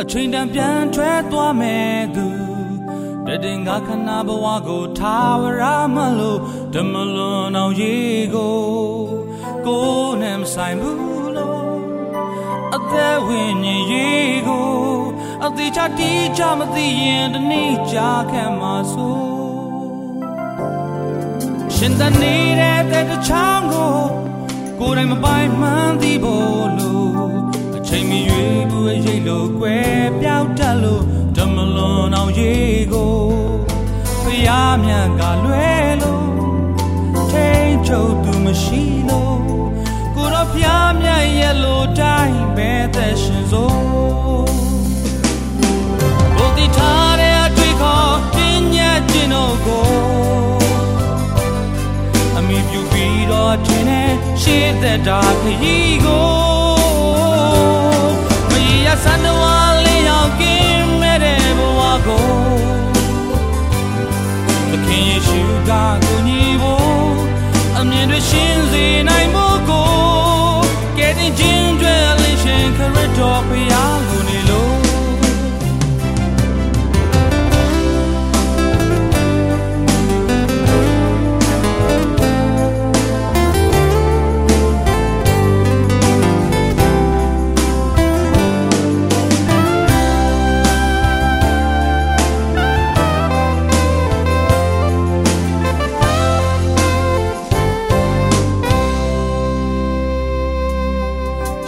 အချိန်တန်ပြန်ထွက်သွားမယ်သူတည်ငါခဏဘဝကိုထားဝရမလို့ဓမလွန်အောင်ရေကိုကိုနဲ့မဆိုင်ဘူးလို့အသက်ဝင်ရင်ရေကိုအသေးချတီးချမသိရင်တနေ့ကြာခံမှာဆိုရှင်တနေတဲ့တဲ့ချောင်းကိုကိုယ်တိုင်မပိုင်မှန်းသိဖို့လို့ အချိန်မီရွေးဘူးရိတ်လို့ကွယ်ပြောက်တတ်လို့ဓမလွန်အောင်ရေကိုဖျားမြတ်ကလွဲလို့ထိန်ချုပ်သူမရှိလို့ကိုတော့ဖျားမြတ်ရဲ့လို့တိုင်းပဲသက်ရှင်စိုးဘုဒ္ဓထားတဲ့အတွေ့ခေါ်ပညာကျင့်တို့ကိုအမိပြုပြီးတော့ထင်တဲ့ရှေးသက်တာခရီးကို မရစံတော်လေးရောက်ကင်းမဲ့တဲ့ဘဝကို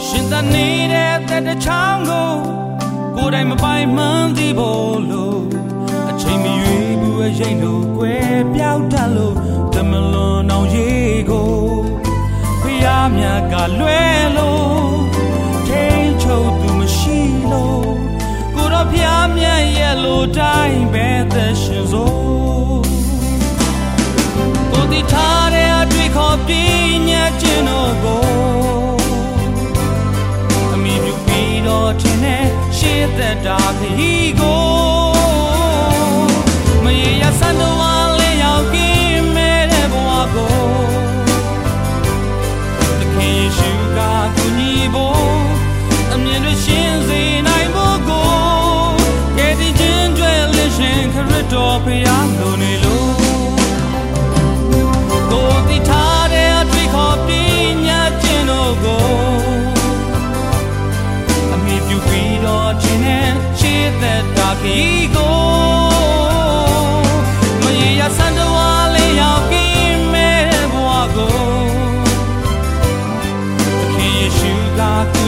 ရှင်သနေတဲ့တဲ့တချောင်းကိုကိုယ်တိုင်မပိုင်မှန်းသိဖို့လို့အချိန်မရွေးဘူးအရင်လို့ကွယ်ပြောက်တတ်လို့ဓမလွန်အောင်ရေကိုဖျားမြတ်ကလွဲလို့ထိန်ချုပ်သူမရှိလို့ကိုတော့ဖျားမြတ်ရဲ့လို့တို တဲ့ရှေးသက်တာခ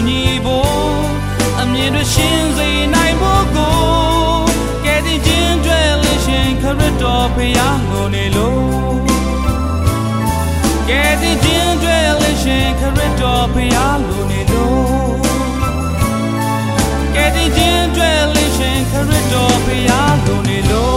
ညီဖို့အမြင်တွေရှင်းစေနိုင်ဖို့ကိုကယ်တင်ခြင်းတွေလေးရှင်ခရစ်တော်ဖရာကိုနေလို့ကဲတင်ခြင်းတွေလည်းရှင်ခရစ်တော်ဖရာလိုနေ ဖရာလိုနေလို့